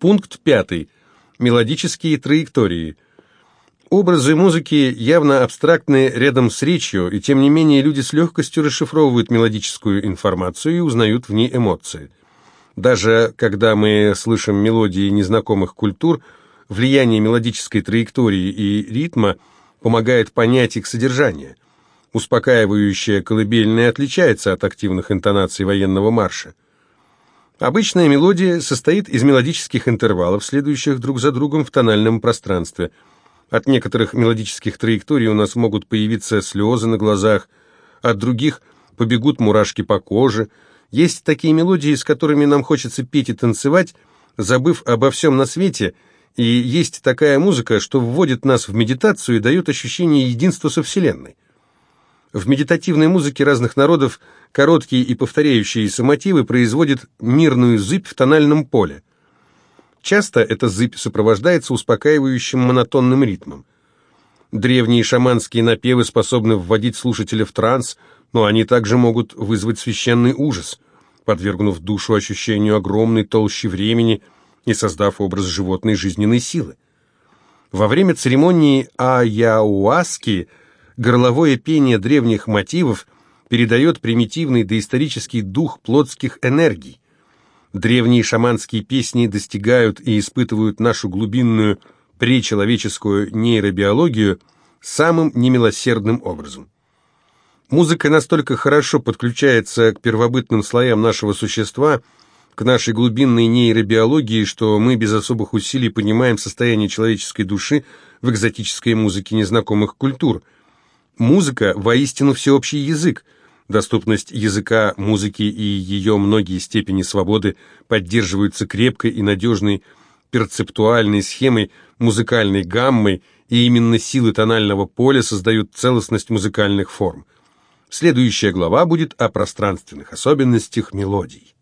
Пункт пятый. Мелодические траектории. Образы музыки явно абстрактные рядом с речью, и тем не менее люди с легкостью расшифровывают мелодическую информацию и узнают в ней эмоции. Даже когда мы слышим мелодии незнакомых культур, влияние мелодической траектории и ритма помогает понять их содержание. Успокаивающая колыбельная отличается от активных интонаций военного марша. Обычная мелодия состоит из мелодических интервалов, следующих друг за другом в тональном пространстве. От некоторых мелодических траекторий у нас могут появиться слезы на глазах, от других побегут мурашки по коже. Есть такие мелодии, с которыми нам хочется петь и танцевать, забыв обо всем на свете, и есть такая музыка, что вводит нас в медитацию и дает ощущение единства со Вселенной. В медитативной музыке разных народов короткие и повторяющиеся мотивы производят мирную зыбь в тональном поле. Часто эта зыбь сопровождается успокаивающим монотонным ритмом. Древние шаманские напевы способны вводить слушателя в транс, но они также могут вызвать священный ужас, подвергнув душу ощущению огромной толщи времени и создав образ животной жизненной силы. Во время церемонии Аяуаски – горловое пение древних мотивов передает примитивный доисторический дух плотских энергий. Древние шаманские песни достигают и испытывают нашу глубинную пречеловеческую нейробиологию самым немилосердным образом. Музыка настолько хорошо подключается к первобытным слоям нашего существа, к нашей глубинной нейробиологии, что мы без особых усилий понимаем состояние человеческой души в экзотической музыке незнакомых культур – Музыка воистину всеобщий язык. Доступность языка, музыки и ее многие степени свободы поддерживаются крепкой и надежной перцептуальной схемой, музыкальной гаммой, и именно силы тонального поля создают целостность музыкальных форм. Следующая глава будет о пространственных особенностях мелодий.